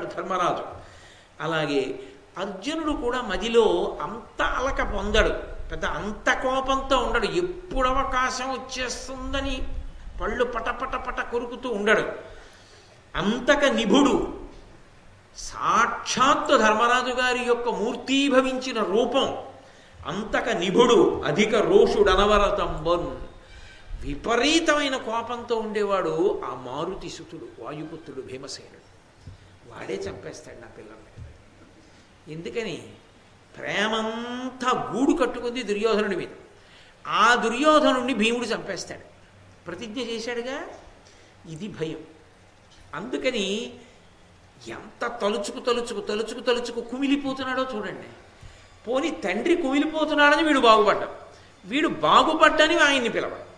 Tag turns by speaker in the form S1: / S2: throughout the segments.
S1: ఉంటాడు ధర్మరాజు. అలాగే అర్జునుడు కూడా మదిలో అంత అలక పొందడు. పెద్ద అంత కోపంతో ఉండడు. ఎప్పుడు అవకాశం వచ్చేస్తుందని పళ్ళు పటపట పట కొరుకుతూ ఉండడు. అంతక నిభుడు. సాక్షాత్తు ధర్మరాజు గారి యొక్క మూర్తీభవించిన రూపం అంతక నిభుడు అధిక రోషుడు అనవరతంబన్ విపరీతమైన కోపంతో ఉండేవాడు ఆ మారుతి సుతుడు వాయుపుత్రుడు భీమసేనుడు. వాడే చంపేస్తాడు నా పిల్లల్ని. ఎందుకని? ప్రేమంతా గూడు కట్టుకుంది దుర్యోధనుడి మీద. ఆ దుర్యోధనుడిని భీముడు చంపేస్తాడు. ప్రతిజ్ఞ చేశాడుగా? ఇది భయం. అందుకని ఎంత తలుచుకు తలుచుకు తలుచుకు తలుచుకు కుమిలిపోతున్నాడో చూడండి. పోని తండ్రి కుమిలిపోతున్నాడని వీడు బాగుపడ్డాడు. వీడు బాగుపడ్డని ఆయన్ని పిలవడు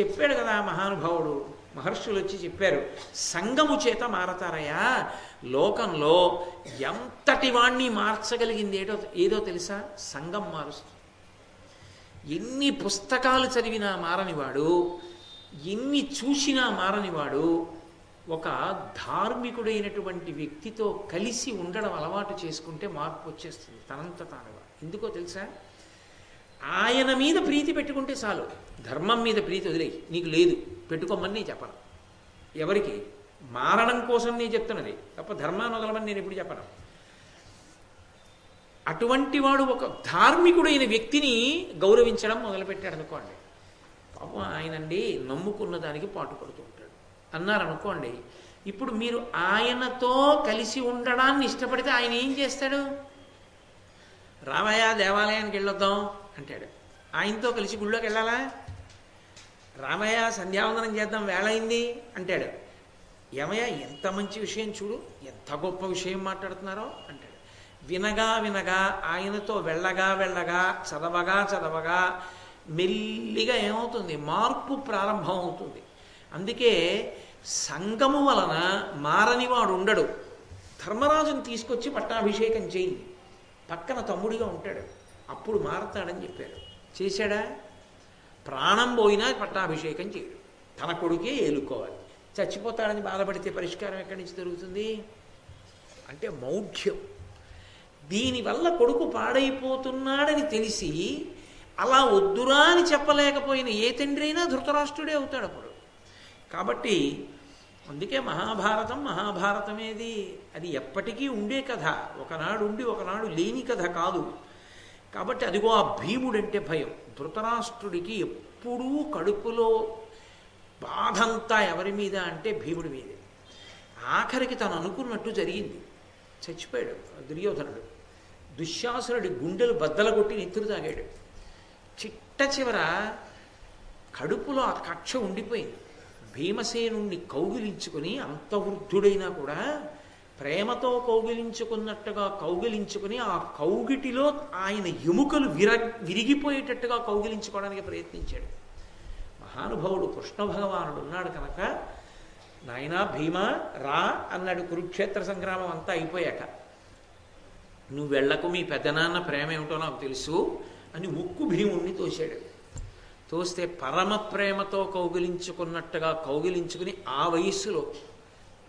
S1: చెప్పాడు కదా మహానుభావుడు మహర్షులు వచ్చి చెప్పారు సంగము చేత మారతారయ్యా లోకంలో ఎంతటి వాణ్ణి మార్చగలిగింది ఏదో ఏదో తెలుసా? సంఘం మారుస్తుంది. ఎన్ని పుస్తకాలు చదివినా మారనివాడు ఎన్ని చూసినా మారనివాడు ఒక ధార్మికుడైనటువంటి వ్యక్తితో కలిసి ఉండడం అలవాటు చేసుకుంటే మార్పు వచ్చేస్తుంది తనంత తానుగా ఎందుకో తెలుసా? ఆయన మీద ప్రీతి పెట్టుకుంటే చాలు. ధర్మం మీద ప్రీతి వదిలేయి. నీకు లేదు. పెట్టుకోమని నేను చెప్పను. ఎవరికి? మారడం కోసం నేను చెప్తున్నది. తప్ప ధర్మాన్ని వదలమని నేను ఎప్పుడు చెప్పను. అటువంటి వాడు ఒక ధార్మికుడైన వ్యక్తిని గౌరవించడం మొదలుపెట్టాడు అనుకోండి. పాపం ఆయనండి నమ్ముకున్న దానికి పాటుపడుతూ ఉంటాడు. అన్నారనుకోండి ఇప్పుడు మీరు ఆయనతో కలిసి ఉండడాన్ని ఇష్టపడితే ఆయన ఏం చేస్తాడు? రామయ్య దేవాలయానికి వెళ్ళొద్దాం అంటాడు. ఆయనతో కలిసి గుళ్ళోకి వెళ్ళాలా? రామయ్య సంధ్యావందనం చేద్దాం వేళయింది అంటాడు. ఏమయ్య ఎంత మంచి విషయం చూడు ఎంత గొప్ప విషయం మాట్లాడుతున్నారో అంటాడు. వినగా వినగా ఆయనతో వెళ్ళగా వెళ్ళగా చదవగా చదవగా మెల్లిగా ఏమవుతుంది? మార్పు ప్రారంభం అవుతుంది అందుకే సంగము వలన మారనివాడు ఉండడు. ధర్మరాజుని తీసుకొచ్చి పట్టాభిషేకం చేయింది పక్కన తమ్ముడిగా ఉంటాడు. అప్పుడు మారతాడని చెప్పాడు. చేశాడా? ప్రాణం పోయినా పట్టాభిషేకం చేయడు. తన కొడుకే ఏలుకోవాలి. చచ్చిపోతాడని బాధపడితే పరిష్కారం ఎక్కడి నుంచి దొరుకుతుంది? అంటే మౌఢ్యం. దీనివల్ల కొడుకు పాడైపోతున్నాడని తెలిసి అలా వద్దురా అని చెప్పలేకపోయిన ఏ తండ్రి అయినా ధృతరాష్ట్రుడే అవుతాడు అప్పుడు. కాబట్టి అందుకే మహాభారతం మహాభారతమేది. అది ఎప్పటికీ ఉండే కథ. ఒకనాడు ఉండి ఒకనాడు లేని కథ కాదు. కాబట్టి అదిగో ఆ భీముడంటే భయం. ధృతరాష్ట్రుడికి ఎప్పుడూ కడుపులో బాధంతా ఎవరి మీద అంటే భీముడి మీదే. ఆఖరికి తను అనుకున్నట్టు జరిగింది. చచ్చిపోయాడు దుర్యోధనుడు. దుశ్శాసురుడి గుండెలు బద్దల కొట్టి నెత్తురు తాగాడు. చిట్ట చివర కడుపులో ఆ కక్ష ఉండిపోయింది. భీమసేనుణ్ణి కౌగిలించుకుని అంత వృద్ధుడైనా కూడా ప్రేమతో కౌగిలించుకున్నట్టుగా కౌగిలించుకుని ఆ కౌగిటిలో ఆయన ఎముకలు విర విరిగిపోయేటట్టుగా కౌగిలించుకోవడానికి ప్రయత్నించాడు. మహానుభావుడు కృష్ణ భగవానుడు ఉన్నాడు కనుక నాయనా భీమా రా అన్నాడు కురుక్షేత్ర సంగ్రామం అంతా అయిపోయాక. నువ్వు వెళ్ళకు మీ పెద్దనాన్న ప్రేమ ఏమిటో నాకు తెలుసు అని ఉక్కు భీముణ్ణి తోశాడు. తోస్తే పరమ ప్రేమతో కౌగిలించుకున్నట్టుగా కౌగిలించుకుని ఆ వయస్సులో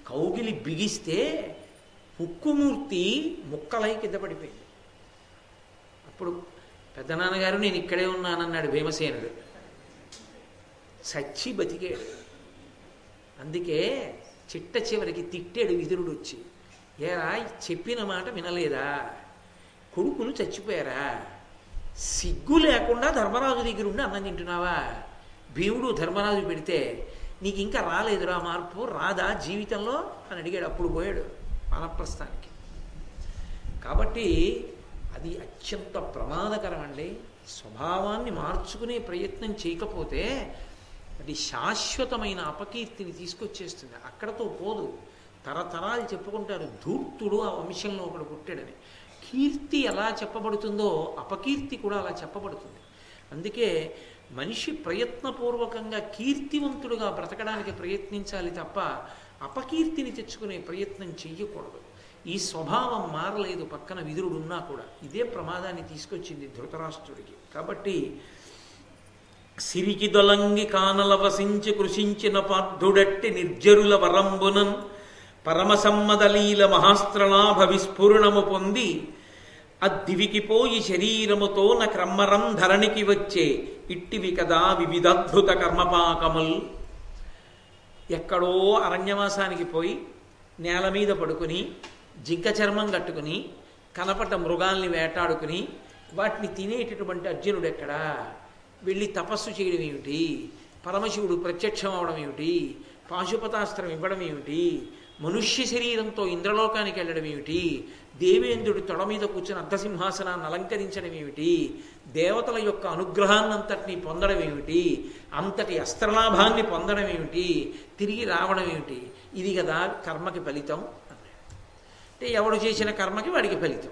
S1: కౌగిలి బిగిస్తే హుక్కుమూర్తి ముక్కలై కింద పడిపోయింది. అప్పుడు పెద్దనాన్నగారు నేను ఇక్కడే ఉన్నానన్నాడు భీమసేనుడు. చచ్చి బతికాడు. అందుకే చిట్ట చివరికి తిట్టాడు విదురుడు వచ్చి. ఏరా చెప్పిన మాట వినలేదా? కొడుకులు చచ్చిపోయారా? సిగ్గు లేకుండా ధర్మరాజు దగ్గర ఉండి అన్నం తింటున్నావా? భీముడు ధర్మరాజు పెడితే నీకు ఇంకా రాలేదురా మార్పు రాదా జీవితంలో? అని అడిగాడు. అప్పుడు పోయాడు వానప్రస్థానికి. కాబట్టి అది అత్యంత ప్రమాదకరం అండి స్వభావాన్ని మార్చుకునే ప్రయత్నం చేయకపోతే అది శాశ్వతమైన అపకీర్తిని తీసుకొచ్చేస్తుంది. అక్కడతో పోదు. తరతరాలు చెప్పుకుంటారు ధూర్తుడు ఆ వంశంలో ఒకడు పుట్టాడని. కీర్తి ఎలా చెప్పబడుతుందో అపకీర్తి కూడా అలా చెప్పబడుతుంది. అందుకే మనిషి ప్రయత్నపూర్వకంగా కీర్తివంతుడుగా బ్రతకడానికి ప్రయత్నించాలి తప్ప అపకీర్తిని తెచ్చుకునే ప్రయత్నం చెయ్యకూడదు. ఈ స్వభావం మారలేదు పక్కన విదురుడున్నా కూడా. ఇదే ప్రమాదాన్ని తీసుకొచ్చింది ధృతరాష్ట్రుడికి. కాబట్టి సిరికి దొలంగి కానల వసించి కృషించిన పార్థుడట్టి నిర్జరుల వరంబునన్ పరమసమ్మదలీల మహాస్త్రలాభ విస్ఫురణము పొంది అద్దివికి పోయి శరీరముతో న క్రమ్మరం ధరణికి వచ్చే ఇట్టివి కదా వివిధద్భుత కర్మపాకముల్. ఎక్కడో అరణ్యవాసానికి పోయి నేల మీద పడుకుని జింక చర్మం కట్టుకుని కనపట మృగాల్ని వేటాడుకుని వాటిని తినేటటువంటి అర్జునుడు ఎక్కడా? వెళ్ళి తపస్సు చేయడం ఏమిటి? పరమశివుడు ప్రత్యక్షం అవడం ఏమిటి? పాశుపతాస్త్రం ఇవ్వడం ఏమిటి? మనుష్య శరీరంతో ఇంద్రలోకానికి వెళ్ళడం ఏమిటి? దేవేంద్రుడి తొడ మీద కూర్చుని అర్ధసింహాసనాన్ని అలంకరించడం ఏమిటి? దేవతల యొక్క అనుగ్రహాన్నంతటిని పొందడం ఏమిటి? అంతటి అస్త్రలాభాన్ని పొందడం ఏమిటి? తిరిగి రావడం ఏమిటి? ఇది కదా కర్మకి ఫలితం అన్నాడు. అంటే ఎవడు చేసిన కర్మకి వాడికి ఫలితం.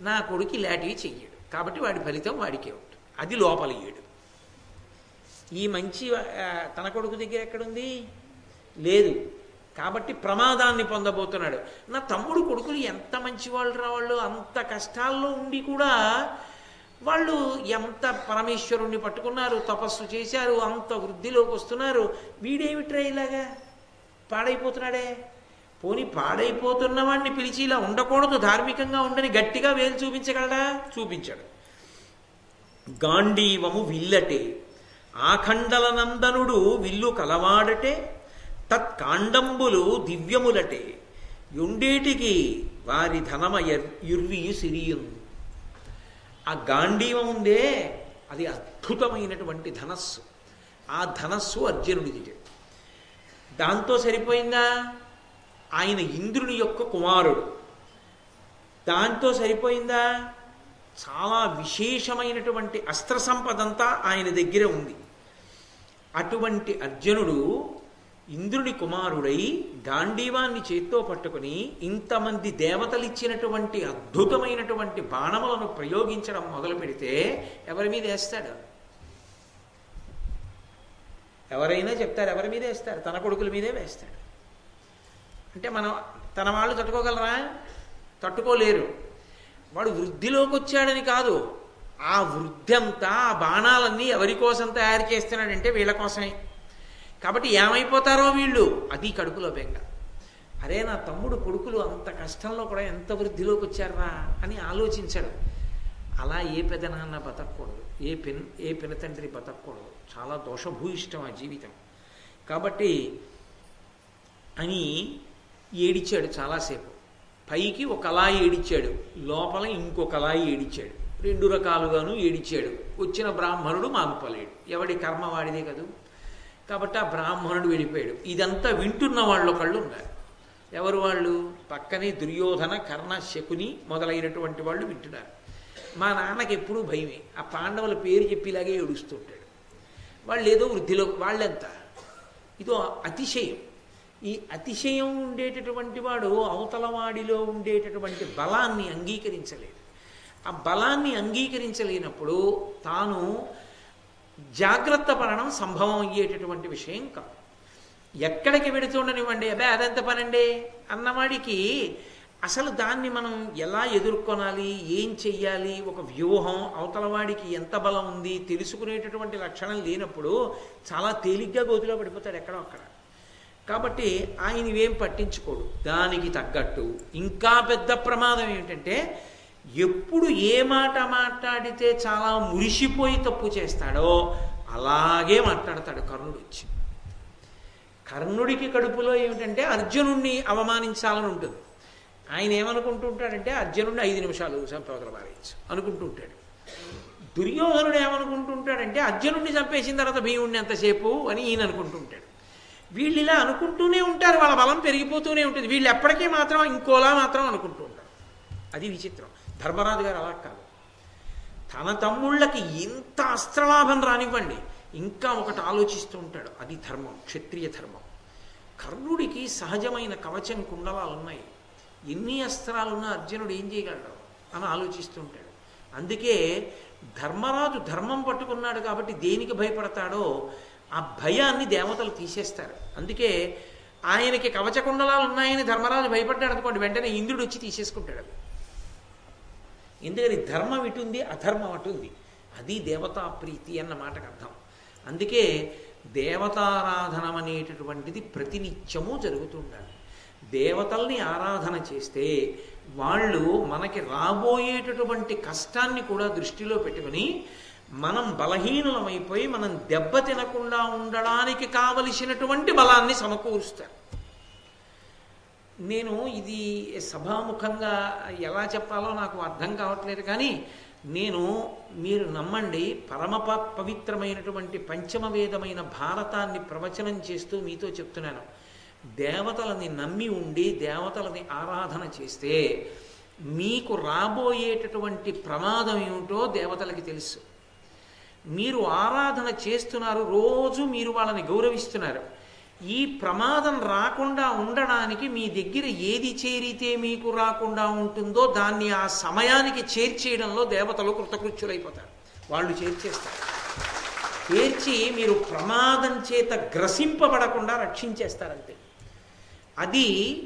S1: నా కొడుకు ఇలాంటివి చెయ్యడు. కాబట్టి వాడి ఫలితం వాడికే ఉంటుంది. అది లోపలియ్యడు ఈ మంచి తన కొడుకు దగ్గర ఎక్కడుంది? లేదు. కాబట్టి ప్రమాదాన్ని పొందబోతున్నాడు. నా తమ్ముడు కొడుకులు ఎంత మంచి వాళ్ళు రా వాళ్ళు అంత కష్టాల్లో ఉండి కూడా వాళ్ళు ఎంత పరమేశ్వరుణ్ణి పట్టుకున్నారు తపస్సు చేశారు అంత వృద్ధిలోకి వస్తున్నారు. వీడేమిట్రా ఇలాగా? పాడైపోతున్నాడే? పోని పాడైపోతున్న వాడిని పిలిచి ఇలా ఉండకూడదు ధార్మికంగా ఉండని గట్టిగా వేలు చూపించగలడా? చూపించాడు. గాంధీవము విల్లటే ఆఖండల నందనుడు విల్లు కలవాడటే తత్కాండంబులు దివ్యములటే. యుండేటికి వారి ధనమ యుర్వి సిరియున్. ఆ గాంధీవం ఉందే అది అద్భుతమైనటువంటి ధనస్సు. ఆ ధనస్సు అర్జునుడిది దాంతో సరిపోయిందా? ఆయన ఇంద్రుని యొక్క కుమారుడు. దాంతో సరిపోయిందా? చాలా విశేషమైనటువంటి అస్త్ర సంపదంతా ఆయన దగ్గర ఉంది. అటువంటి అర్జునుడు ఇంద్రుడి కుమారుడై గాంధీవాన్ని చేత్తో పట్టుకుని ఇంతమంది దేవతలు ఇచ్చినటువంటి అద్భుతమైనటువంటి బాణములను ప్రయోగించడం మొదలు పెడితే ఎవరి మీద వేస్తాడు? ఎవరైనా చెప్తారు ఎవరి మీద వేస్తారు? తన కొడుకుల మీదే వేస్తాడు. అంటే మనం తన వాళ్ళు తట్టుకోగలరా? తట్టుకోలేరు. వాడు వృద్ధిలోకి వచ్చాడని కాదు. ఆ వృద్ధి అంతా ఆ బాణాలన్నీ ఎవరి కోసం తయారు చేస్తున్నాడంటే వీళ్ళ కోసమే. కాబట్టి ఏమైపోతారో వీళ్ళు? అది కడుపులో బెంగ. అరే నా తమ్ముడు కొడుకులు అంత కష్టంలో కూడా ఎంత వృద్ధిలోకి వచ్చారా అని ఆలోచించాడు. అలా ఏ పెదనాన్న బతకూడదు ఏ పిన్ ఏ పినతండ్రి బతకూడదు చాలా దోషభూయిష్టం ఆ జీవితం. కాబట్టి అని ఏడిచాడు చాలాసేపు. పైకి ఒకలా ఏడిచాడు లోపల ఇంకొకలా ఏడిచాడు. రెండు రకాలుగాను ఏడిచాడు. వచ్చిన బ్రాహ్మణుడు మానుపలేడు ఎవడి కర్మ వాడిదే కాబట్టి ఆ బ్రాహ్మణుడు వెళ్ళిపోయాడు. ఇదంతా వింటున్న వాళ్ళు ఒకళ్ళు ఉన్నారు. ఎవరు వాళ్ళు? పక్కనే దుర్యోధన కర్ణ శకుని మొదలైనటువంటి వాళ్ళు వింటున్నారు. మా నాన్నకి ఎప్పుడూ భయమే. ఆ పాండవుల పేరు చెప్పి ఇలాగే ఏడుస్తుంటాడు వాళ్ళు ఏదో వృద్ధిలో వాళ్ళెంత. ఇదో అతిశయం. ఈ అతిశయం ఉండేటటువంటి వాడు అవతలవాడిలో ఉండేటటువంటి బలాన్ని అంగీకరించలేడు ఆ బలాన్ని అంగీకరించలేనప్పుడు తాను జాగ్రత్త పడడం సంభవం అయ్యేటటువంటి విషయం కాదు. ఎక్కడికి వెడుతుండనివ్వండి అబ్బే అదంత పనండి? అన్నవాడికి అసలు దాన్ని మనం ఎలా ఎదుర్కొనాలి ఏం చెయ్యాలి ఒక వ్యూహం అవతల వాడికి ఎంత బలం ఉంది తెలుసుకునేటటువంటి లక్షణం లేనప్పుడు చాలా తేలిగ్గా గోతిలో పడిపోతాడు ఎక్కడో అక్కడ. కాబట్టి ఆయన ఇవేం పట్టించుకోడు. దానికి తగ్గట్టు. ఇంకా పెద్ద ప్రమాదం ఏమిటంటే ఎప్పుడు ఏ మాట మాట్లాడితే చాలా మురిసిపోయి తప్పు చేస్తాడో అలాగే మాట్లాడతాడు కర్ణుడు వచ్చి. కర్ణుడికి కడుపులో ఏమిటంటే అర్జునుణ్ణి అవమానించాలని ఉంటుంది. ఆయన ఏమనుకుంటుంటాడంటే అర్జునుడిని ఐదు నిమిషాలు చంపవతల పారేయచ్చు అనుకుంటుంటాడు. దుర్యోధనుడు ఏమనుకుంటుంటాడంటే అర్జునుడిని చంపేసిన తర్వాత భీముడిని ఎంతసేపు? అని ఈయన అనుకుంటుంటాడు. వీళ్ళు ఇలా అనుకుంటూనే ఉంటారు వాళ్ళ బలం పెరిగిపోతూనే ఉంటుంది. వీళ్ళు ఎప్పటికీ మాత్రం ఇంకోలా మాత్రం అనుకుంటూ ఉంటారు. అది విచిత్రం. ధర్మరాజు గారు అలా కాదు. తన తమ్ముళ్ళకి ఇంత అస్త్రలాభం రానివ్వండి. ఇంకా ఒకటి ఆలోచిస్తూ ఉంటాడు. అది ధర్మం క్షత్రియ ధర్మం. కర్ణుడికి సహజమైన కవచం కుండలాలు ఉన్నాయి. ఎన్ని అస్త్రాలున్నా అర్జునుడు ఏం చేయగలడు? అని ఆలోచిస్తూ ఉంటాడు. అందుకే ధర్మరాజు ధర్మం పట్టుకున్నాడు కాబట్టి దేనికి భయపడతాడో ఆ భయాన్ని దేవతలు తీసేస్తారు. అందుకే ఆయనకి కవచ కుండలాలు ఉన్నాయని ధర్మరాజు భయపడ్డాడు అనుకోండి వెంటనే ఇంద్రుడు వచ్చి తీసేసుకుంటాడు. అవి ఎందుకని ధర్మం ఇటుంది అధర్మం అటుంది అది దేవతా ప్రీతి అన్న మాటకు అర్థం. అందుకే దేవతారాధనం అనేటటువంటిది ప్రతినిత్యము జరుగుతుండాలి. దేవతల్ని ఆరాధన చేస్తే వాళ్ళు మనకి రాబోయేటటువంటి కష్టాన్ని కూడా దృష్టిలో పెట్టుకుని మనం బలహీనులమైపోయి మనం దెబ్బ తినకుండా ఉండడానికి కావలసినటువంటి బలాన్ని సమకూరుస్తారు. నేను ఇది సభాముఖంగా ఎలా చెప్పాలో నాకు అర్థం కావట్లేదు కానీ నేను మీరు నమ్మండి పరమ పవిత్రమైనటువంటి పంచమవేదమైన భారతాన్ని ప్రవచనం చేస్తూ మీతో చెప్తున్నాను. దేవతలని నమ్మి ఉండి దేవతలని ఆరాధన చేస్తే మీకు రాబోయేటటువంటి ప్రమాదం ఏమిటో దేవతలకి తెలుసు. మీరు ఆరాధన చేస్తున్నారు రోజు మీరు వాళ్ళని గౌరవిస్తున్నారు. ఈ ప్రమాదం రాకుండా ఉండడానికి మీ దగ్గర ఏది చేరితే మీకు రాకుండా ఉంటుందో దాన్ని ఆ సమయానికి చేర్చేయడంలో దేవతలు కృతకృత్యులైపోతారు. వాళ్ళు చేర్చేస్తారు. చేర్చి మీరు ప్రమాదం చేత గ్రసింపబడకుండా రక్షించేస్తారంతే. అది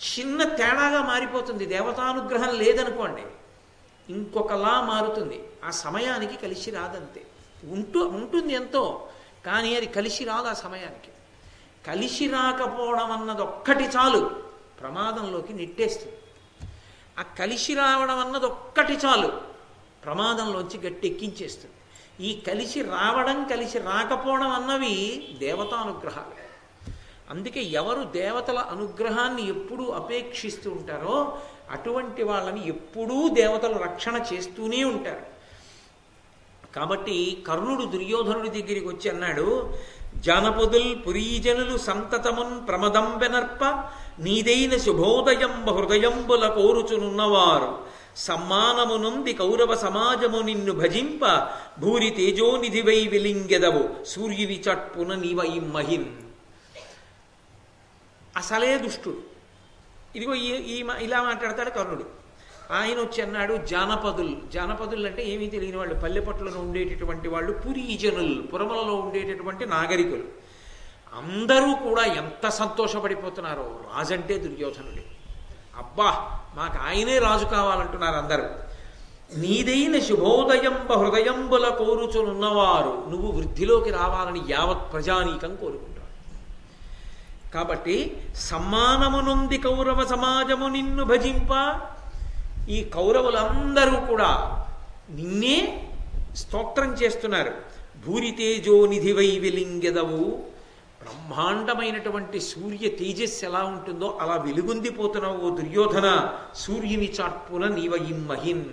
S1: చిన్న తేడాగా మారిపోతుంది. దేవతానుగ్రహం లేదనుకోండి ఇంకొకలా మారుతుంది. ఆ సమయానికి కలిసి రాదంతే. ఉంటూ ఉంటుంది ఎంతో కానీ అది కలిసి రాదు ఆ సమయానికి. కలిసి రాకపోవడం అన్నది ఒక్కటి చాలు. ప్రమాదంలోకి నెట్టేస్తుంది. ఆ కలిసి రావడం అన్నది ఒక్కటి చాలు. ప్రమాదంలోంచి గట్టెక్కించేస్తుంది ఈ కలిసి రావడం కలిసి రాకపోవడం అన్నవి దేవతానుగ్రహాలు అందుకే ఎవరు దేవతల అనుగ్రహాన్ని ఎప్పుడూ అపేక్షిస్తూ ఉంటారో అటువంటి వాళ్ళని ఎప్పుడూ దేవతలు రక్షణ చేస్తూనే ఉంటారు. కాబట్టి కర్ణుడు దుర్యోధనుడి దగ్గరికి వచ్చి అన్నాడు జానపదుల్ పురీజనులు సంతతమున్ ప్రమదంబెనర్ప నీదైన శుభోదయంబ హృదయంబుల కోరుచునున్నవారు. సమ్మానమునుంది కౌరవ సమాజము నిన్ను భజింప భూరి తేజోనిధివై విలింగెదవు. సూర్యుని చట్పున నీవై మహిన్ అసలే దుష్టుడు. ఇదిగో ఈ ఇలా మాట్లాడతాడు కర్ణుడు. ఆయన వచ్చి అన్నాడు జానపదులు. జానపదులు అంటే ఏమీ తెలియని వాళ్ళు. పల్లెపట్లలో ఉండేటటువంటి వాళ్ళు పురీజనులు పురములలో ఉండేటటువంటి నాగరికులు. అందరూ కూడా ఎంత సంతోషపడిపోతున్నారో రాజంటే దుర్యోధనుడే అబ్బా మాకు ఆయనే రాజు కావాలంటున్నారు అందరూ. నీదైన శుభోదయంబ హృదయంబుల కోరుచునున్నవారు నువ్వు వృద్ధిలోకి రావాలని యావత్ ప్రజానీకం కోరుకుంటారు కాబట్టి సమ్మానమునుంది కౌరవ సమాజము నిన్ను భజింప ఈ కౌరవులందరూ కూడా నిన్నే స్తోత్రం చేస్తున్నారు. భూరితేజో నిధివై విలింగెదవు. బ్రహ్మాండమైనటువంటి సూర్య తేజస్సు ఎలా ఉంటుందో అలా వెలుగొందిపోతున్నావు ఓ దుర్యోధన. సూర్యుని చాట్పున నీవయిమ్మహిన్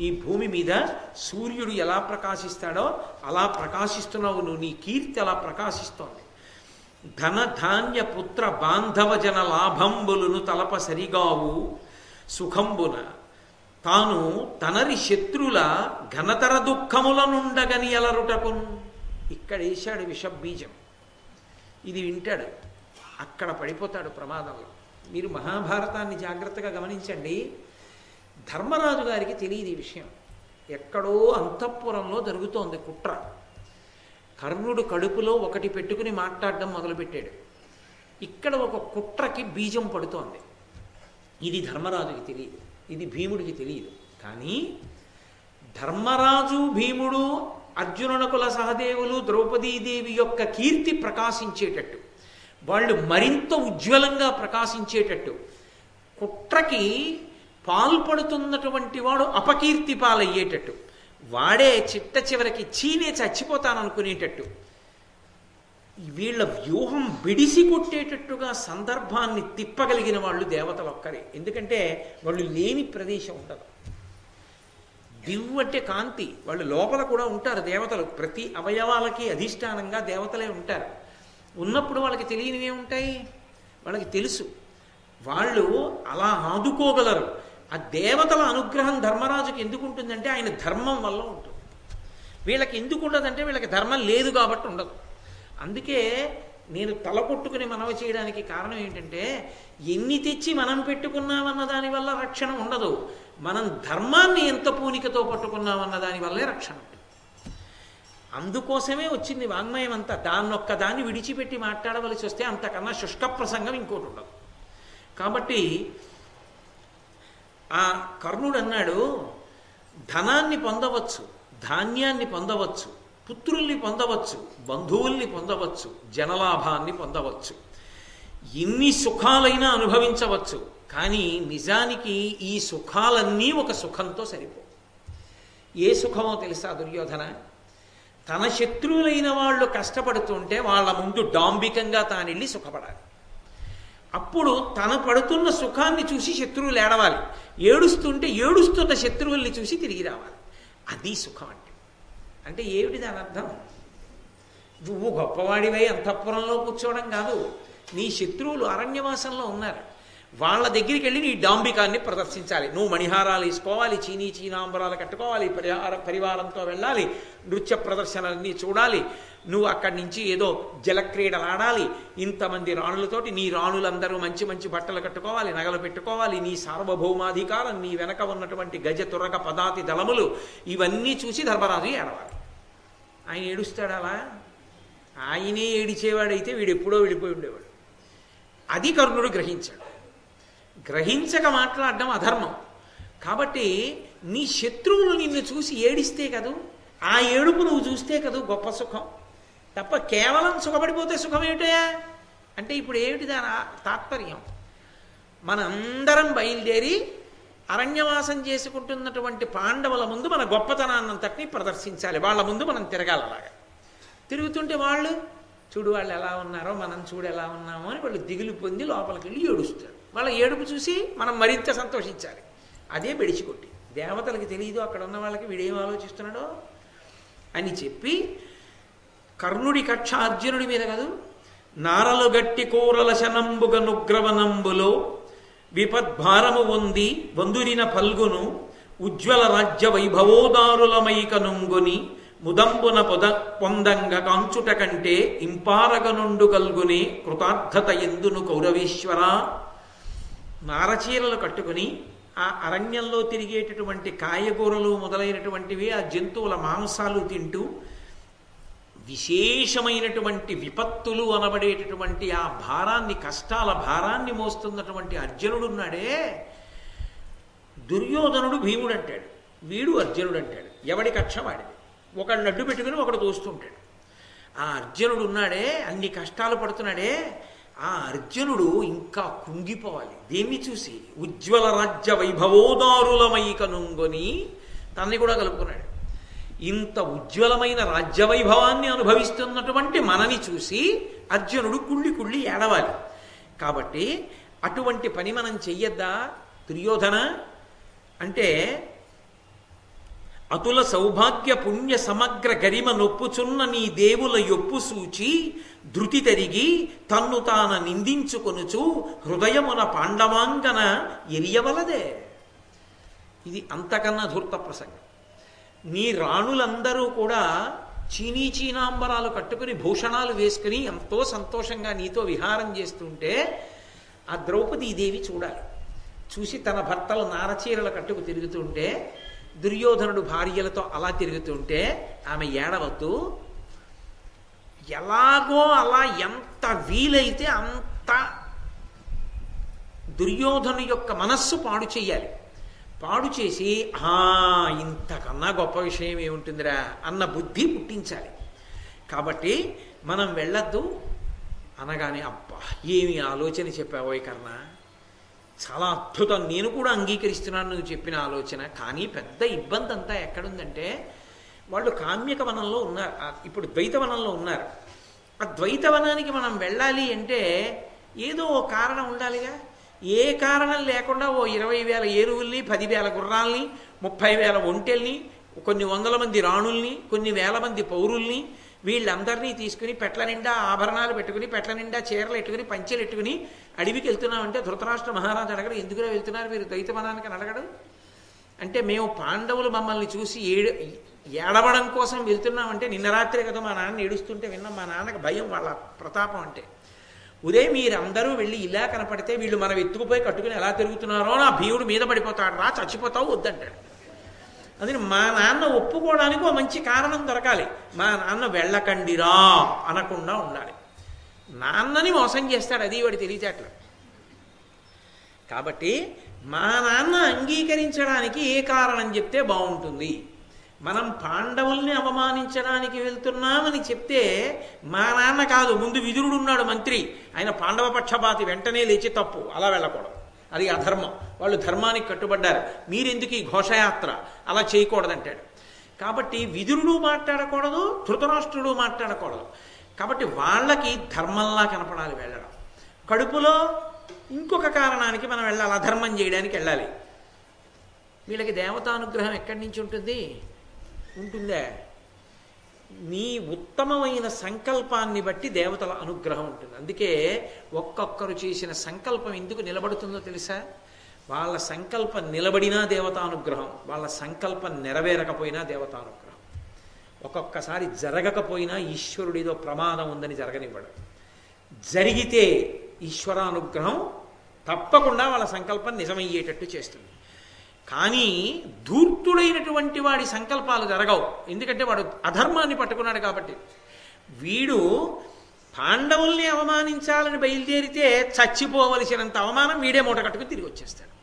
S1: ఈ భూమి మీద సూర్యుడు ఎలా ప్రకాశిస్తాడో అలా ప్రకాశిస్తున్నావు నువ్వు. నీ కీర్తి అలా ప్రకాశిస్తోంది. ధన ధాన్య పుత్ర బాంధవజన లాభంబులను తలప సరిగావు. సుఖంబున తాను తనరి శత్రుల ఘనతర దుఃఖముల నుండగని అలరుటకున్ ఇక్కడ వేశాడు విషబీజం. ఇది వింటాడు. అక్కడ పడిపోతాడు ప్రమాదంలో. మీరు మహాభారతాన్ని జాగ్రత్తగా గమనించండి. ధర్మరాజు గారికి తెలియదు ఈ విషయం. ఎక్కడో అంతఃపురంలో జరుగుతోంది కుట్ర. కర్ణుడు కడుపులో ఒకటి పెట్టుకుని మాట్లాడడం మొదలుపెట్టాడు. ఇక్కడ ఒక కుట్రకి బీజం పడుతోంది. ఇది ధర్మరాజుకి తెలియదు. ఇది భీముడికి తెలియదు. కానీ ధర్మరాజు భీముడు అర్జునునకుల సహదేవులు ద్రౌపదీదేవి యొక్క కీర్తి ప్రకాశించేటట్టు వాళ్ళు మరింత ఉజ్వలంగా ప్రకాశించేటట్టు కుట్రకి పాల్పడుతున్నటువంటి వాడు అపకీర్తి పాలయ్యేటట్టు వాడే చిట్ట చివరికి చీనే చచ్చిపోతాననుకునేటట్టు వీళ్ళ వ్యూహం బిడిసి కొట్టేటట్టుగా సందర్భాన్ని తిప్పగలిగిన వాళ్ళు దేవతలు ఒక్కరే. ఎందుకంటే వాళ్ళు లేని ప్రదేశం ఉండదు. దివ్వు అంటే కాంతి. వాళ్ళు లోపల కూడా ఉంటారు దేవతలు. ప్రతి అవయవాలకి అధిష్టానంగా దేవతలే ఉంటారు. ఉన్నప్పుడు వాళ్ళకి తెలియనివే ఉంటాయి వాళ్ళకి తెలుసు. వాళ్ళు అలా ఆదుకోగలరు. ఆ దేవతల అనుగ్రహం ధర్మరాజుకి ఎందుకు ఉంటుందంటే ఆయన ధర్మం వల్ల ఉంటుంది. వీళ్ళకి ఎందుకు ఉండదంటే వీళ్ళకి ధర్మం లేదు కాబట్టి ఉండదు. అందుకే నేను తల కొట్టుకుని మనవి చేయడానికి కారణం ఏంటంటే ఎన్ని తెచ్చి మనం పెట్టుకున్నామన్న దాని వల్ల రక్షణ ఉండదు. మనం ధర్మాన్ని ఎంత పూనికతో పట్టుకున్నామన్న దాని వల్లే రక్షణ ఉంటుంది. అందుకోసమే వచ్చింది వాంగ్మయం అంతా. దాన్నొక్క దాన్ని విడిచిపెట్టి మాట్లాడవలసి వస్తే అంతకన్నా శుష్క ప్రసంగం ఇంకోటి ఉండదు. కాబట్టి ఆ కర్ణుడు అన్నాడు ధనాన్ని పొందవచ్చు ధాన్యాన్ని పొందవచ్చు పుత్రుల్ని పొందవచ్చు బంధువుల్ని పొందవచ్చు జనలాభాన్ని పొందవచ్చు. ఎన్ని సుఖాలైనా అనుభవించవచ్చు కానీ నిజానికి ఈ సుఖాలన్నీ ఒక సుఖంతో సరిపో ఏ సుఖమో తెలుసా దుర్యోధన? తన శత్రువులైన వాళ్ళు కష్టపడుతుంటే వాళ్ళ ముందు డాంబికంగా తానెళ్ళి సుఖపడాలి. అప్పుడు తన పడుతున్న సుఖాన్ని చూసి శత్రువులు ఏడవాలి. ఏడుస్తుంటే ఏడుస్తున్న శత్రువుల్ని చూసి తిరిగి రావాలి. అది సుఖం అంటే అంటే ఏమిటి దాని అర్థం? నువ్వు గొప్పవాడివై అంతఃపురంలో కూర్చోవడం కాదు. నీ శత్రువులు అరణ్యవాసంలో ఉన్నారు. వాళ్ళ దగ్గరికి వెళ్ళి నీ డాంబికాన్ని ప్రదర్శించాలి. నువ్వు మణిహారాలు వేసుకోవాలి చీనీ చీనాంబరాలు కట్టుకోవాలి పరిహార పరివారంతో వెళ్ళాలి నృత్య ప్రదర్శనలన్నీ చూడాలి. నువ్వు అక్కడి నుంచి ఏదో జలక్రీడలు ఆడాలి. ఇంతమంది రాణులతోటి నీ రాణులందరూ మంచి మంచి బట్టలు కట్టుకోవాలి నగలు పెట్టుకోవాలి. నీ సార్వభౌమాధికారం నీ వెనక ఉన్నటువంటి గజ తురగ పదాతి దళములు ఇవన్నీ చూసి ధర్మరాజు ఏడవాలి. ఆయన ఏడుస్తాడు అలా? ఆయనే ఏడిచేవాడైతే వీడు ఎప్పుడో వెళ్ళిపోయి ఉండేవాడు. అది కర్ణుడు గ్రహించాడు. గ్రహించక మాట్లాడడం అధర్మం. కాబట్టి నీ శత్రువులు నిన్ను చూసి ఏడిస్తే కదూ? ఆ ఏడుపు నువ్వు చూస్తే కదూ గొప్ప సుఖం? తప్ప కేవలం సుఖపడిపోతే సుఖం ఏమిటయా అంటే ఇప్పుడు ఏమిటి దాని తాత్పర్యం? మనందరం బయలుదేరి అరణ్యవాసం చేసుకుంటున్నటువంటి పాండవుల ముందు మన గొప్పతనాన్నంతటినీ ప్రదర్శించాలి. వాళ్ళ ముందు మనం తిరగాలి అలాగా. తిరుగుతుంటే వాళ్ళు చూడు వాళ్ళు ఎలా ఉన్నారో మనం చూడు ఎలా ఉన్నామో అని వాళ్ళు దిగులు పొంది లోపలికి వెళ్ళి ఏడుస్తారు. వాళ్ళ ఏడుపు చూసి మనం మరింత సంతోషించాలి. అదే బెడిచికొట్టి. దేవతలకి తెలియదు అక్కడ ఉన్న వాళ్ళకి వీడేం ఆలోచిస్తున్నాడో అని చెప్పి కర్ణుడి కక్ష అర్జునుడి మీద కాదు నారలు గట్టి కూరల శనంబుగ నుగ్రవనంబులో విపద్భారము ఉంది వందురిన పల్గును ఉజ్వల రాజ్య వైభవోదారులమైకనుంగుని ముదంబున పొద పొందంగ కాంచుట కంటే ఇంపారగ నుండు కృతార్థత ఎందును కౌరవేశ్వర? నారచీరలు కట్టుకుని ఆ అరణ్యంలో తిరిగేటటువంటి కాయగూరలు మొదలైనటువంటివి ఆ జంతువుల మాంసాలు తింటూ విశేషమైనటువంటి విపత్తులు అనబడేటటువంటి ఆ భారాన్ని కష్టాల భారాన్ని మోస్తున్నటువంటి అర్జునుడు ఉన్నాడే దుర్యోధనుడు భీముడు అంటాడు వీడు అర్జునుడు అంటాడు ఎవడి కక్ష వాడిది? ఒకడిని అడ్డు పెట్టుకుని ఒకడు తోస్తుంటాడు. ఆ అర్జునుడు ఉన్నాడే అన్ని కష్టాలు పడుతున్నాడే. ఆ అర్జునుడు ఇంకా కుంగిపోవాలి. దేన్ని చూసి? ఉజ్వల రాజ్య వైభవోదారులమై కనుంగొని తన్ని కూడా కలుపుకున్నాడు. ఇంత ఉజ్వలమైన రాజ్య వైభవాన్ని అనుభవిస్తున్నటువంటి మనని చూసి అర్జునుడు కుళ్ళి కుళ్ళి ఏడవాలి. కాబట్టి అటువంటి పని మనం చెయ్యొద్దా? దుర్యోధన అంటే అతుల సౌభాగ్య పుణ్య సమగ్ర గరిమ నొప్పుచున్న నీ దేవుల యొప్పు సూచి ధృతి తరిగి తన్ను తాన నిందించుకొనుచు హృదయమున పాండవాంగన ఎరియవలదే. ఇది అంతకన్నా ధూర్త ప్రసంగం. నీ రాణులందరూ కూడా చీనీ చీనాంబరాలు కట్టుకుని భూషణాలు వేసుకుని ఎంతో సంతోషంగా నీతో విహారం చేస్తుంటే ఆ ద్రౌపదీదేవి చూడాలి. చూసి తన భర్తలు నారచీరలు కట్టుకు తిరుగుతుంటే దుర్యోధనుడు భార్యలతో అలా తిరుగుతుంటే ఆమె ఏడవద్దు. ఎలాగో అలా ఎంత వీలైతే అంత దుర్యోధను యొక్క మనస్సు పాడు చేయాలి. పాడు చేసి ఆ ఇంతకన్నా గొప్ప విషయం ఏముంటుందిరా? అన్న బుద్ధి పుట్టించాలి. కాబట్టి మనం వెళ్ళొద్దు అనగానే అబ్బా ఏమి ఆలోచన చెప్పావో కర్ణ? చాలా అద్భుతం. నేను కూడా అంగీకరిస్తున్నాను నువ్వు చెప్పిన ఆలోచన. కానీ పెద్ద ఇబ్బంది అంతా ఎక్కడుందంటే వాళ్ళు కామ్యక వనంలో ఉన్నారు. ఇప్పుడు ద్వైతవనంలో ఉన్నారు. ఆ ద్వైతవనానికి మనం వెళ్ళాలి అంటే ఏదో ఓ కారణం ఉండాలిగా. ఏ కారణం లేకుండా ఓ ఇరవై వేల ఏనుగుల్ని పదివేల గుర్రాల్ని ముప్పై వేల ఒంటెల్ని కొన్ని వందల మంది రాణుల్ని కొన్ని వేల మంది పౌరుల్ని వీళ్ళందరినీ తీసుకుని పెట్ల నిండా ఆభరణాలు పెట్టుకుని పెట్ల నిండా చీరలు ఎట్టుకుని పంచెలు ఎట్టుకుని అడవికి వెళ్తున్నామంటే ధృతరాష్ట్ర మహారాజు అడగడు ఎందుకురా వెళ్తున్నారు మీరు ద్వైతవనానికి అని అడగడు? అంటే మేము పాండవులు మమ్మల్ని చూసి ఏడు ఏడవడం కోసం వెళ్తున్నామంటే నిన్న రాత్రే కదా మా నాన్న ఏడుస్తుంటే విన్నాం మా నాన్నకి భయం వాళ్ళ ప్రతాపం అంటే. ఉదయం మీరందరూ వెళ్ళి ఇలా కనపడితే వీళ్ళు మనం ఎత్తుకుపోయి కట్టుకుని ఎలా తిరుగుతున్నారో నా భీముడు మీద పడిపోతాడు రా చచ్చిపోతావు వద్దంటాడు అందుకని మా నాన్న ఒప్పుకోవడానికి ఒక మంచి కారణం దొరకాలి. మా నాన్న వెళ్ళకండిరా అనకుండా ఉండాలి. నాన్నని మోసం చేస్తాడు అది వాడి తెలియచేట్లు కాబట్టి మా నాన్న అంగీకరించడానికి ఏ కారణం చెప్తే బాగుంటుంది? మనం పాండవుల్ని అవమానించడానికి వెళ్తున్నామని చెప్తే మా నాన్న కాదు ముందు విదురుడు ఉన్నాడు మంత్రి. ఆయన పాండవ పక్షపాతి వెంటనే లేచి తప్పు. అలా వెళ్ళకూడదు. అది అధర్మం. వాళ్ళు ధర్మానికి కట్టుబడ్డారు. మీరెందుకు ఈ ఘోషయాత్ర? అలా చేయకూడదంటాడు. కాబట్టి విదురుడు మాట్లాడకూడదు ధృతరాష్ట్రుడు మాట్లాడకూడదు. కాబట్టి వాళ్ళకి ధర్మంలా కనపడాలి వెళ్ళడం. కడుపులో ఇంకొక కారణానికి మనం వెళ్ళాలి అధర్మం చేయడానికి వెళ్ళాలి. వీళ్ళకి దేవతానుగ్రహం ఎక్కడి నుంచి ఉంటుంది? ఉంటుందే. నీ ఉత్తమమైన సంకల్పాన్ని బట్టి దేవతల అనుగ్రహం ఉంటుంది. అందుకే ఒక్కొక్కరు చేసిన సంకల్పం ఎందుకు నిలబడుతుందో తెలుసా? వాళ్ళ సంకల్పం నిలబడినా దేవతానుగ్రహం వాళ్ళ సంకల్పం నెరవేరకపోయినా దేవతానుగ్రహం ఒక్కొక్కసారి జరగకపోయినా ఈశ్వరుడిదో ప్రమాదం ఉందని జరగనివ్వడం. జరిగితే ఈశ్వరానుగ్రహం తప్పకుండా వాళ్ళ సంకల్పం నిజమయ్యేటట్టు చేస్తుంది. కానీ ధూర్తుడైనటువంటి వాడి సంకల్పాలు జరగవు. ఎందుకంటే వాడు అధర్మాన్ని పట్టుకున్నాడు కాబట్టి. వీడు పాండవుల్ని అవమానించాలని బయలుదేరితే చచ్చిపోవలసినంత అవమానం వీడే మూట కట్టుకుని తిరిగి వచ్చేస్తాడు.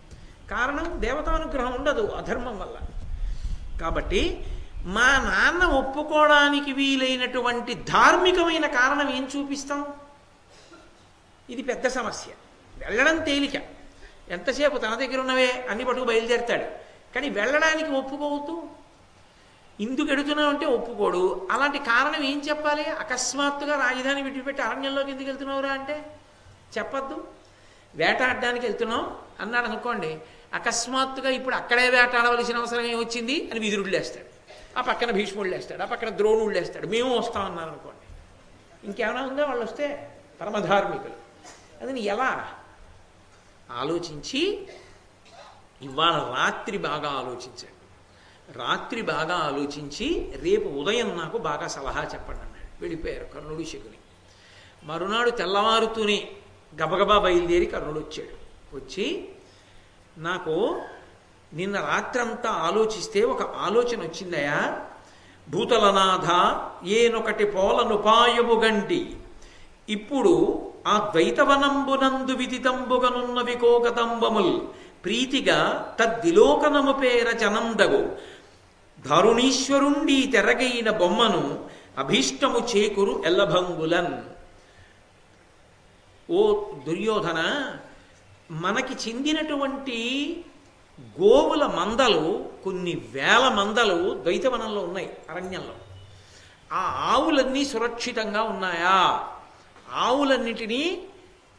S1: కారణం దేవతానుగ్రహం ఉండదు అధర్మం వల్ల. కాబట్టి మా నాన్న ఒప్పుకోవడానికి వీలైనటువంటి ధార్మికమైన కారణం ఏం చూపిస్తాం? ఇది పెద్ద సమస్య. వెళ్ళడం తేలిక. ఎంతసేపు తన దగ్గర ఉన్నవే అన్ని పట్టుకు బయలుదేరుతాడు. కానీ వెళ్ళడానికి ఒప్పుకోవద్దు. ఇందుకు ఎడుతున్నావు అంటే ఒప్పుకోడు. అలాంటి కారణం ఏం చెప్పాలి? అకస్మాత్తుగా రాజధాని విడిచిపెట్టి అరణ్యంలోకి ఎందుకు వెళ్తున్నావురా అంటే? చెప్పద్దు. వేటాడడానికి వెళ్తున్నాం అన్నాడు అనుకోండి. అకస్మాత్తుగా ఇప్పుడు అక్కడే వేటాడవలసిన అవసరం ఏం వచ్చింది? అని విదురుడు లేస్తాడు. ఆ పక్కన భీష్ముడు లేస్తాడు. ఆ పక్కన ద్రోణుడు లేస్తాడు. మేము వస్తామన్నారు అనుకోండి ఇంకేమైనా ఉందా? వాళ్ళు వస్తే పరమధార్మికులు. అది ఎలా? ఆలోచించి ఇవాళ రాత్రి బాగా ఆలోచించాడు. రాత్రి బాగా ఆలోచించి రేపు ఉదయం నాకు బాగా సలహా చెప్పండి అన్నాడు. వెళ్ళిపోయారు కర్ణుడు శకుని. మరునాడు తెల్లవారుతూనే గబగబా బయలుదేరి కర్ణుడు వచ్చాడు. వచ్చి నాకు నిన్న రాత్రంతా ఆలోచిస్తే ఒక ఆలోచన వచ్చిందయా భూతలనాథ ఏనొకటి పోలనుపాయము గంటి ఇప్పుడు ఆ ద్వైతవనంబునందు విదితంబుగనున్న వికోకతంబముల్ ప్రీతిగా తద్విలోకనము పేర జనందగు. ధరుణీశ్వరుండి తెరగైన బొమ్మను అభీష్టము చేకురు ఎల్లభంగులన్. ఓ దుర్యోధన మనకి చెందినటువంటి గోవుల మందలు కొన్ని వేల మందలు ద్వైతవనంలో ఉన్నాయి అరణ్యంలో. ఆ ఆవులన్నీ సురక్షితంగా ఉన్నాయా? ఆవులన్నిటినీ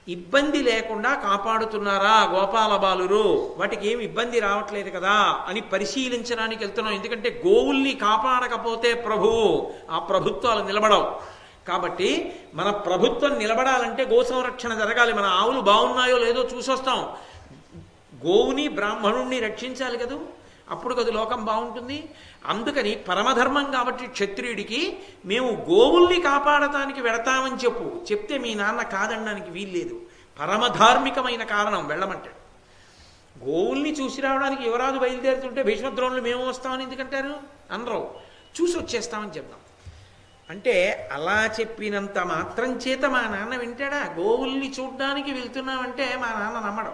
S1: ఇబ్బంది లేకుండా కాపాడుతున్నారా గోపాల బాలురు? వాటికి ఏమి ఇబ్బంది రావట్లేదు కదా అని పరిశీలించడానికి వెళ్తున్నాం. ఎందుకంటే గోవుల్ని కాపాడకపోతే ప్రభువు ఆ ప్రభుత్వాలు నిలబడవు. కాబట్టి మన ప్రభుత్వం నిలబడాలంటే గో సంరక్షణ జరగాలి. మన ఆవులు బాగున్నాయో లేదో చూసొస్తాం. గోవుని బ్రాహ్మణుణ్ణి రక్షించాలి కదా? అప్పుడు కదా లోకం బాగుంటుంది. అందుకని పరమధర్మం కాబట్టి క్షత్రియుడికి మేము గోవుల్ని కాపాడటానికి వెడతామని చెప్పు. చెప్తే మీ నాన్న కాదనడానికి వీల్లేదు. పరమధార్మికమైన కారణం వెళ్ళమంటాడు. గోవుల్ని చూసి రావడానికి యువరాజు బయలుదేరుతుంటే భీష్మద్రోణులు మేము వస్తామని ఎందుకంటారు? అనరావు. చూసి వచ్చేస్తామని చెప్దాం. అంటే అలా చెప్పినంత మాత్రం చేత మా నాన్న వింటాడా? గోవుల్ని చూడ్డానికి వెళ్తున్నామంటే మా నాన్న నమ్మడం.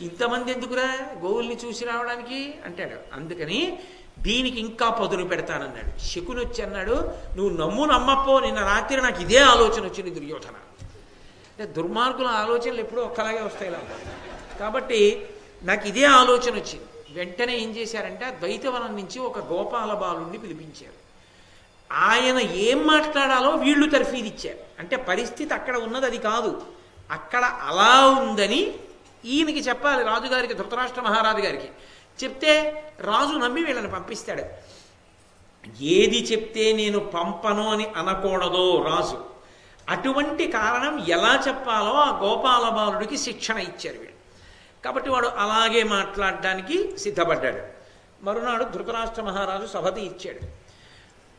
S1: ఇంతమంది ఎందుకురా గోవుల్ని చూసి రావడానికి? అంటాడు. అందుకని దీనికి ఇంకా పదును పెడతానన్నాడు. శకుని వచ్చి అన్నాడు నువ్వు నమ్ము నమ్మపో నిన్న రాత్రి నాకు ఇదే ఆలోచన వచ్చింది దుర్యోధన. అంటే దుర్మార్గుల ఆలోచనలు ఎప్పుడూ ఒక్కలాగే వస్తాయి కాబట్టి నాకు ఇదే ఆలోచన వచ్చింది. వెంటనే ఏం చేశారంటే ద్వైతవనం నుంచి ఒక గోపాల బాలుణ్ణి పిలిపించారు. ఆయన ఏం మాట్లాడాలో వీళ్ళు తర్ఫీదిచ్చారు. అంటే పరిస్థితి అక్కడ ఉన్నది అది కాదు. అక్కడ అలా ఉందని ఈయనకి చెప్పాలి రాజుగారికి ధృతరాష్ట్ర మహారాజు గారికి. చెప్తే రాజు నమ్మి వీళ్ళని పంపిస్తాడు. ఏది చెప్తే నేను పంపను అని అనకూడదో రాజు. అటువంటి కారణం ఎలా చెప్పాలో ఆ గోపాల బాలుడికి శిక్షణ ఇచ్చారు వీడు కాబట్టి వాడు అలాగే మాట్లాడడానికి సిద్ధపడ్డాడు. మరునాడు ధృతరాష్ట్ర మహారాజు సభతి ఇచ్చాడు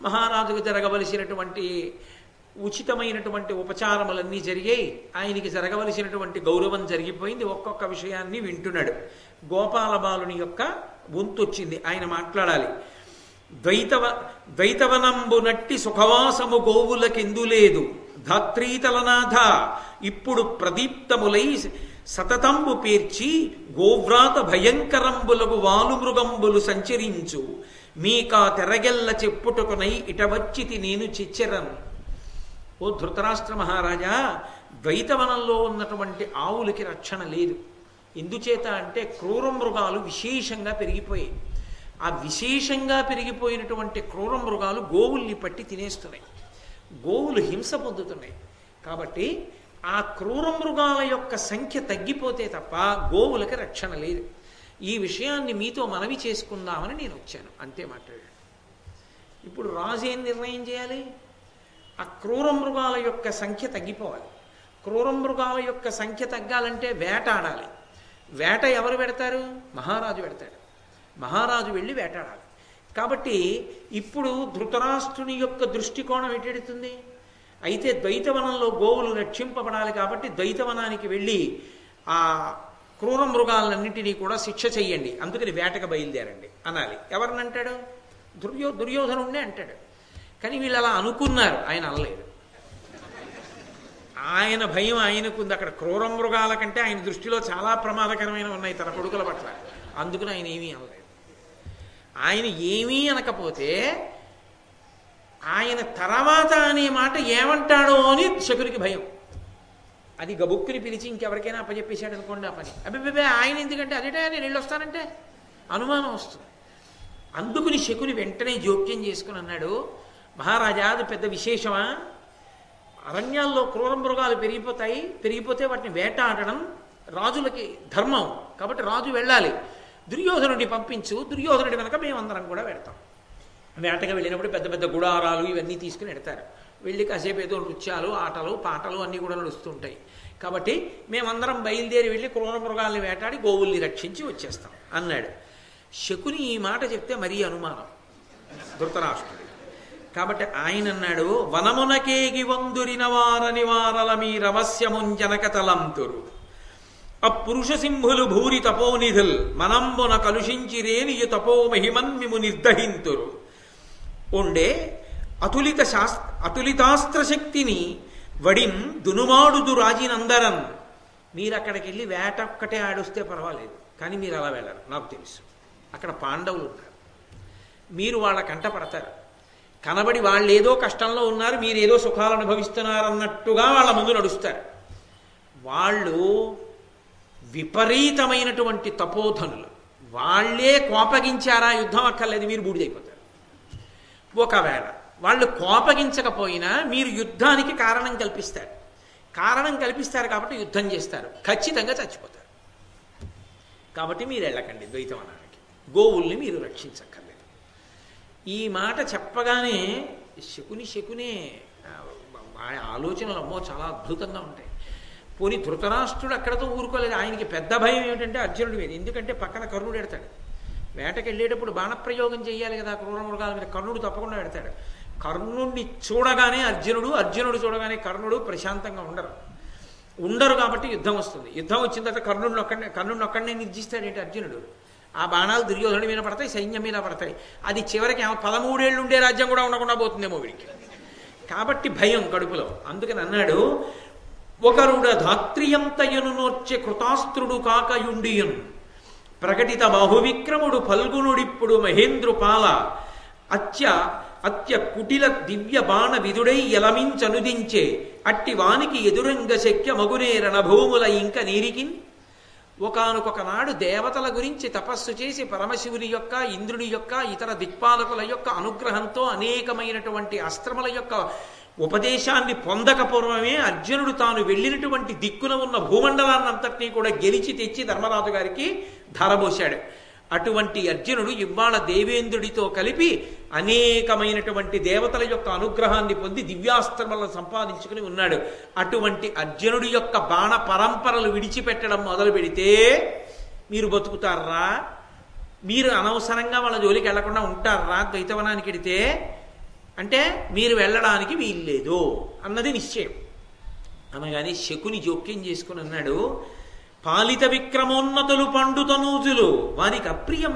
S1: మహారాజుకు జరగవలసినటువంటి ఉచితమైనటువంటి ఉపచారములన్నీ జరిగాయి ఆయనకి జరగవలసినటువంటి గౌరవం జరిగిపోయింది. ఒక్కొక్క విషయాన్ని వింటున్నాడు. గోపాల బాలుని యొక్క వంతు వచ్చింది ఆయన మాట్లాడాలి. ద్వైతవ ద్వైతవనంబు నట్టి సుఖవాసము గోవులకెందు లేదు. ధాత్రీతలనాథ ఇప్పుడు ప్రదీప్తములై సతతంబు పేర్చి గోవ్రాత భయంకరంబులకు వాలుమృగంబులు సంచరించు. మీకా తెరగెల్ల చెప్పుటకునై ఇటవచ్చితి నేను చిచ్చెరన్. ఓ ధృతరాష్ట్ర మహారాజా ద్వైతవనంలో ఉన్నటువంటి ఆవులకి రక్షణ లేదు. ఎందుచేత అంటే క్రూర మృగాలు విశేషంగా పెరిగిపోయాయి. ఆ విశేషంగా పెరిగిపోయినటువంటి క్రూర మృగాలు గోవుల్ని పట్టి తినేస్తున్నాయి. గోవులు హింస పొందుతున్నాయి. కాబట్టి ఆ క్రూర మృగాల యొక్క సంఖ్య తగ్గిపోతే తప్ప గోవులకి రక్షణ లేదు. ఈ విషయాన్ని మీతో మనవి చేసుకుందామని నేను వచ్చాను. అంతే మాట్లాడాడు. ఇప్పుడు రాజు ఏం నిర్ణయం చేయాలి? ఆ క్రూర మృగాల యొక్క సంఖ్య తగ్గిపోవాలి. క్రూర మృగాల యొక్క సంఖ్య తగ్గాలంటే వేట ఆడాలి. వేట ఎవరు పెడతారు? మహారాజు పెడతాడు. మహారాజు వెళ్ళి వేటాడాలి. కాబట్టి ఇప్పుడు ధృతరాష్ట్రుని యొక్క దృష్టికోణం ఎటెడుతుంది అయితే ద్వైతవనంలో గోవులు రక్షింపబడాలి కాబట్టి ద్వైతవనానికి వెళ్ళి ఆ క్రూర మృగాలన్నింటినీ కూడా శిక్ష చెయ్యండి. అందుకని వేటకు బయలుదేరండి. అనాలి. ఎవరినంటాడు దుర్యో దుర్యోధనుడినే అంటాడు. కానీ వీళ్ళు అలా అనుకున్నారు. ఆయన అనలేదు. ఆయన భయం ఆయనకుంది అక్కడ క్రూర మృగాల కంటే ఆయన దృష్టిలో చాలా ప్రమాదకరమైన ఉన్నాయి తన కొడుకుల పట్ల. అందుకని ఆయన ఏమీ అనలేదు. ఆయన ఏమీ అనకపోతే ఆయన తర్వాత అనే మాట ఏమంటాడో అని శకునికి భయం. అది గబుక్కుని పిలిచి ఇంకెవరికైనా అప్పచెప్పేశాడు అనుకోండి ఆ పని. అబ్బే ఆయన ఎందుకంటే అదే నేను వెళ్ళి వస్తానంటే అనుమానం వస్తుంది. అందుకుని శకుని వెంటనే జోక్యం చేసుకుని అన్నాడు మహారాజా అది పెద్ద విశేషమా? అరణ్యాల్లో క్రూర మృగాలు పెరిగిపోతాయి పెరిగిపోతే వాటిని వేటాడడం రాజులకి ధర్మం. కాబట్టి రాజు వెళ్ళాలి. దుర్యోధనుడిని పంపించు దుర్యోధనుడి వెనక మేమందరం కూడా వెడతాం వేటగా వెళ్ళినప్పుడు పెద్ద పెద్ద గుడారాలు ఇవన్నీ తీసుకుని వెడతారు వెళ్ళి కాసేపు ఏదో నృత్యాలు ఆటలు పాటలు అన్నీ కూడా నడుస్తుంటాయి. కాబట్టి మేమందరం బయలుదేరి వెళ్ళి క్రూర మృగాల్ని వేటాడి గోవుల్ని రక్షించి వచ్చేస్తాం అన్నాడు. శకుని ఈ మాట చెప్తే మరీ అనుమానం. ధృతరాష్ట్రం కాబట్టి ఆయన అన్నాడు వనమునకేగి వందురిన వారని వారల మీ రవస్యముంజనక తలంతురు అపురుష సింహులు భూరి తపోనిధుల్ మనంబున కలుషించిరేని తపో మహిమన్మిము నిర్దహింతురు. ఉండే అతులిత శాస్త్ర అతులితాస్త్ర శక్తిని వడిన్ దునుమాడుదు రాజినందరన్. మీరు అక్కడికి వెళ్ళి వేట ఒక్కటే ఆడొస్తే పర్వాలేదు కానీ మీరు అలా వెళ్ళరు నాకు తెలుసు. అక్కడ పాండవులు ఉంటారు మీరు వాళ్ళ కంట పడతారు. కనబడి వాళ్ళు ఏదో కష్టంలో ఉన్నారు మీరు ఏదో సుఖాలు అనుభవిస్తున్నారన్నట్టుగా వాళ్ళ ముందు నడుస్తారు. వాళ్ళు విపరీతమైనటువంటి తపోధనులు. వాళ్ళే కోపగించారా యుద్ధం అక్కర్లేదు మీరు బూడిదైపోతారు. ఒకవేళ వాళ్ళు కోపగించకపోయినా మీరు యుద్ధానికి కారణం కల్పిస్తారు. కారణం కల్పిస్తారు కాబట్టి యుద్ధం చేస్తారు. ఖచ్చితంగా చచ్చిపోతారు. కాబట్టి మీరు వెళ్ళకండి ద్వైతవనానికి గోవుల్ని మీరు రక్షించక్కర్లేదు. ఈ మాట చెప్పగానే శకుని శకునే ఆయన ఆలోచనలు అమ్మో చాలా అద్భుతంగా ఉంటాయి. పోనీ ధృతరాష్ట్రుడు అక్కడతో ఊరుకోలేదు. ఆయనకి పెద్ద భయం ఏమిటంటే అర్జునుడి మీద. ఎందుకంటే పక్కన కర్ణుడు ఎడతాడు. వేటకి వెళ్ళేటప్పుడు బాణప్రయోగం చేయాలి కదా క్రూర మృగాల మీద. కర్ణుడు తప్పకుండా ఎడతాడు. కర్ణుడిని చూడగానే అర్జునుడు అర్జునుడు చూడగానే కర్ణుడు ప్రశాంతంగా ఉండరు. ఉండరు కాబట్టి యుద్ధం వస్తుంది. యుద్ధం వచ్చిన తర్వాత కర్ణుడిని ఒక్కడే కర్ణుడిని ఒక్కడనే నిర్జిస్తాడేంటి అర్జునుడు? ఆ బాణాలు దుర్యోధనుడి మీద పడతాయి సైన్యం మీద పడతాయి. అది చివరికి పదమూడేళ్ళు ఉండే రాజ్యం కూడా ఉండకుండా పోతుందేమో వీడికి. కాబట్టి భయం కడుపులో. అందుకని అన్నాడు ఒకరుడ ధాత్రియంతయను నోర్చె కృతాస్త్రుడు కాకయుండియను. ప్రకటిత బాహువిక్రముడు ఫల్గునుడిప్పుడు మహేంద్రుపాల. అత్య అత్య కుటిల దివ్య బాణ విదుడై ఎలమించనుదించే అట్టి వానికి ఎదురంగ శక్య మగునే రణభూముల ఇంక నీరికిన్. ఒకనొక నాడు దేవతల గురించి తపస్సు చేసి పరమశివుని యొక్క ఇంద్రుని యొక్క ఇతర దిక్పాలకుల యొక్క అనుగ్రహంతో అనేకమైనటువంటి అస్త్రముల యొక్క ఉపదేశాన్ని పొందక పూర్వమే అర్జునుడు తాను వెళ్ళినటువంటి దిక్కున ఉన్న భూమండలాన్నంతటినీ కూడా గెలిచి తెచ్చి ధర్మరాజు గారికి ధరబోశాడు. అటువంటి అర్జునుడు ఇవాళ దేవేంద్రుడితో కలిపి అనేకమైనటువంటి దేవతల యొక్క అనుగ్రహాన్ని పొంది దివ్యాస్త్రములను సంపాదించుకుని ఉన్నాడు. అటువంటి అర్జునుడి యొక్క బాణ పరంపరలు విడిచిపెట్టడం మొదలు పెడితే మీరు బతుకుతారా? మీరు అనవసరంగా వాళ్ళ జోలికి వెళ్ళకుండా ఉంటారా ద్వైతవనానికి వెడితే? అంటే మీరు వెళ్ళడానికి వీల్లేదు అన్నది నిశ్చయం. అనగానే శకుని జోక్యం చేసుకుని అన్నాడు పాలిత విక్రమోన్నతులు పండుతనూజులు వారికి అప్రియం